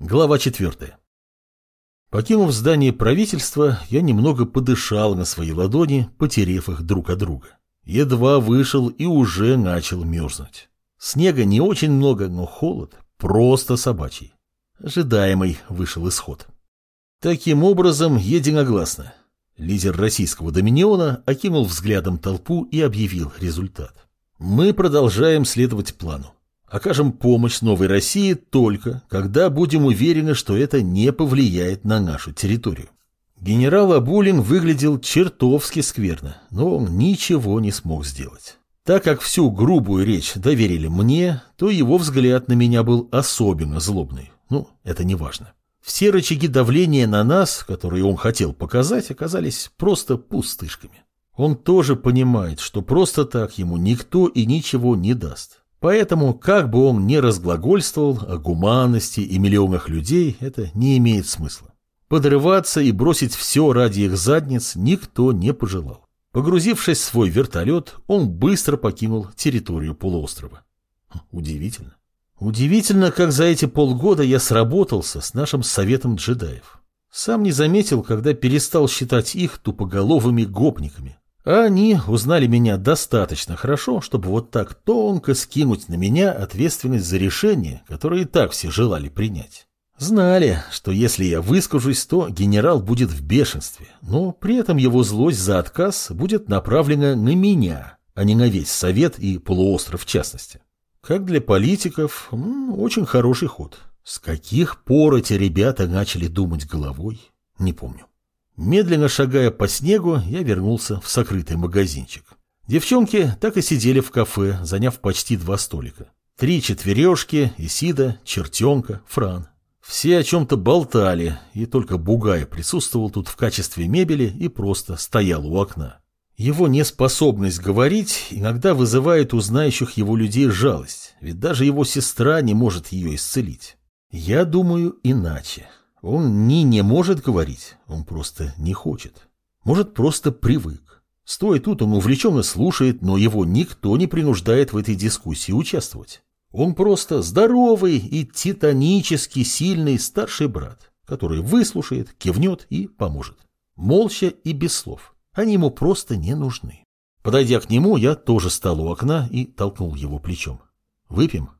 Глава 4. Покинув здание правительства, я немного подышал на свои ладони, потерев их друг от друга. Едва вышел и уже начал мерзнуть. Снега не очень много, но холод просто собачий. Ожидаемый вышел исход. Таким образом, единогласно. Лидер российского доминиона окинул взглядом толпу и объявил результат. Мы продолжаем следовать плану. Окажем помощь Новой России только, когда будем уверены, что это не повлияет на нашу территорию. Генерал Абулин выглядел чертовски скверно, но он ничего не смог сделать. Так как всю грубую речь доверили мне, то его взгляд на меня был особенно злобный. Ну, это не важно. Все рычаги давления на нас, которые он хотел показать, оказались просто пустышками. Он тоже понимает, что просто так ему никто и ничего не даст. Поэтому, как бы он ни разглагольствовал о гуманности и миллионах людей, это не имеет смысла. Подрываться и бросить все ради их задниц никто не пожелал. Погрузившись в свой вертолет, он быстро покинул территорию полуострова. Хм, удивительно. Удивительно, как за эти полгода я сработался с нашим советом джедаев. Сам не заметил, когда перестал считать их тупоголовыми гопниками. А они узнали меня достаточно хорошо, чтобы вот так тонко скинуть на меня ответственность за решение, которое и так все желали принять. Знали, что если я выскажусь, то генерал будет в бешенстве, но при этом его злость за отказ будет направлена на меня, а не на весь совет и полуостров в частности. Как для политиков, очень хороший ход. С каких пор эти ребята начали думать головой, не помню. Медленно шагая по снегу, я вернулся в сокрытый магазинчик. Девчонки так и сидели в кафе, заняв почти два столика. Три четвережки, Исида, Чертенка, Фран. Все о чем-то болтали, и только Бугай присутствовал тут в качестве мебели и просто стоял у окна. Его неспособность говорить иногда вызывает у знающих его людей жалость, ведь даже его сестра не может ее исцелить. Я думаю иначе. Он ни не может говорить, он просто не хочет. Может, просто привык. Стоя тут, он увлеченно слушает, но его никто не принуждает в этой дискуссии участвовать. Он просто здоровый и титанически сильный старший брат, который выслушает, кивнет и поможет. Молча и без слов. Они ему просто не нужны. Подойдя к нему, я тоже стал у окна и толкнул его плечом. «Выпьем?»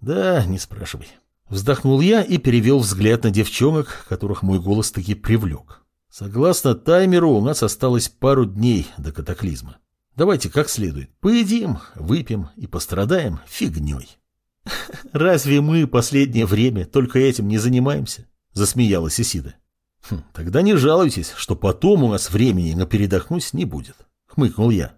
«Да, не спрашивай». Вздохнул я и перевел взгляд на девчонок, которых мой голос таки привлек. Согласно таймеру, у нас осталось пару дней до катаклизма. Давайте как следует. Поедим, выпьем и пострадаем фигней. Разве мы последнее время только этим не занимаемся? Засмеялась Исида. Хм, тогда не жалуйтесь, что потом у нас времени на передохнуть не будет. Хмыкнул я.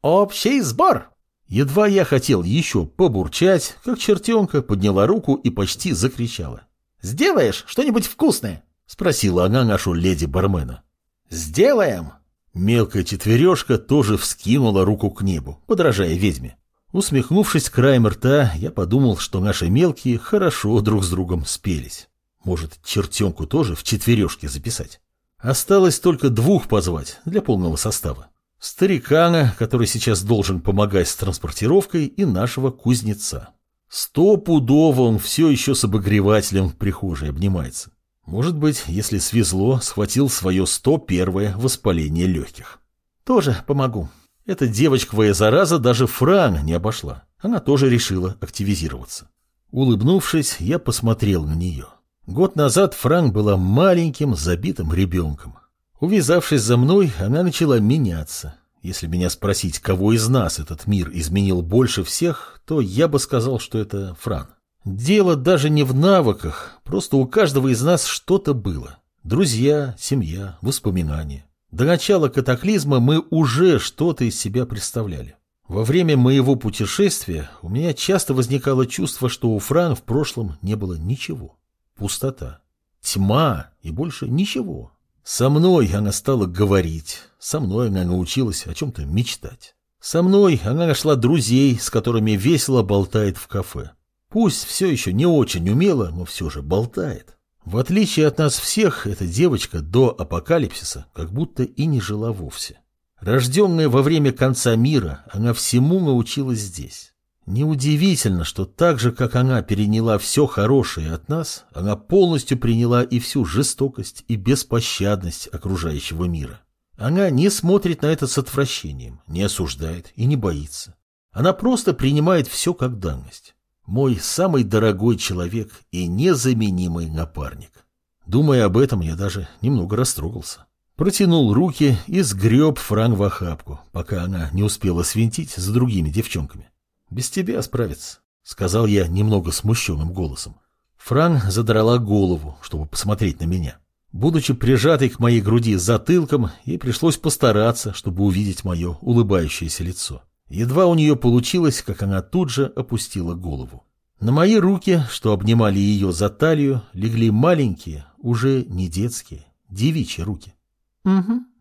Общий сбор! Едва я хотел еще побурчать, как чертенка подняла руку и почти закричала. «Сделаешь что-нибудь вкусное?» — спросила она нашу леди-бармена. «Сделаем!» Мелкая четвережка тоже вскинула руку к небу, подражая ведьме. Усмехнувшись краем рта, я подумал, что наши мелкие хорошо друг с другом спелись. Может, чертенку тоже в четвережке записать? Осталось только двух позвать для полного состава. Старикана, который сейчас должен помогать с транспортировкой, и нашего кузнеца. Стопудово он все еще с обогревателем в прихожей обнимается. Может быть, если свезло, схватил свое 101 воспаление легких. Тоже помогу. Эта девочковая зараза даже Фран не обошла. Она тоже решила активизироваться. Улыбнувшись, я посмотрел на нее. Год назад Фран была маленьким забитым ребенком. Увязавшись за мной, она начала меняться. Если меня спросить, кого из нас этот мир изменил больше всех, то я бы сказал, что это Фран. Дело даже не в навыках, просто у каждого из нас что-то было. Друзья, семья, воспоминания. До начала катаклизма мы уже что-то из себя представляли. Во время моего путешествия у меня часто возникало чувство, что у Фран в прошлом не было ничего. Пустота. Тьма и больше ничего. Со мной она стала говорить, со мной она научилась о чем-то мечтать. Со мной она нашла друзей, с которыми весело болтает в кафе. Пусть все еще не очень умело, но все же болтает. В отличие от нас всех, эта девочка до апокалипсиса как будто и не жила вовсе. Рожденная во время конца мира, она всему научилась здесь. Неудивительно, что так же, как она переняла все хорошее от нас, она полностью приняла и всю жестокость и беспощадность окружающего мира. Она не смотрит на это с отвращением, не осуждает и не боится. Она просто принимает все как данность. Мой самый дорогой человек и незаменимый напарник. Думая об этом, я даже немного растрогался. Протянул руки и сгреб Фран в охапку, пока она не успела свинтить с другими девчонками. «Без тебя справиться», — сказал я немного смущенным голосом. Фран задрала голову, чтобы посмотреть на меня. Будучи прижатой к моей груди затылком, ей пришлось постараться, чтобы увидеть мое улыбающееся лицо. Едва у нее получилось, как она тут же опустила голову. На мои руки, что обнимали ее за талию, легли маленькие, уже не детские, девичьи руки. «Угу»,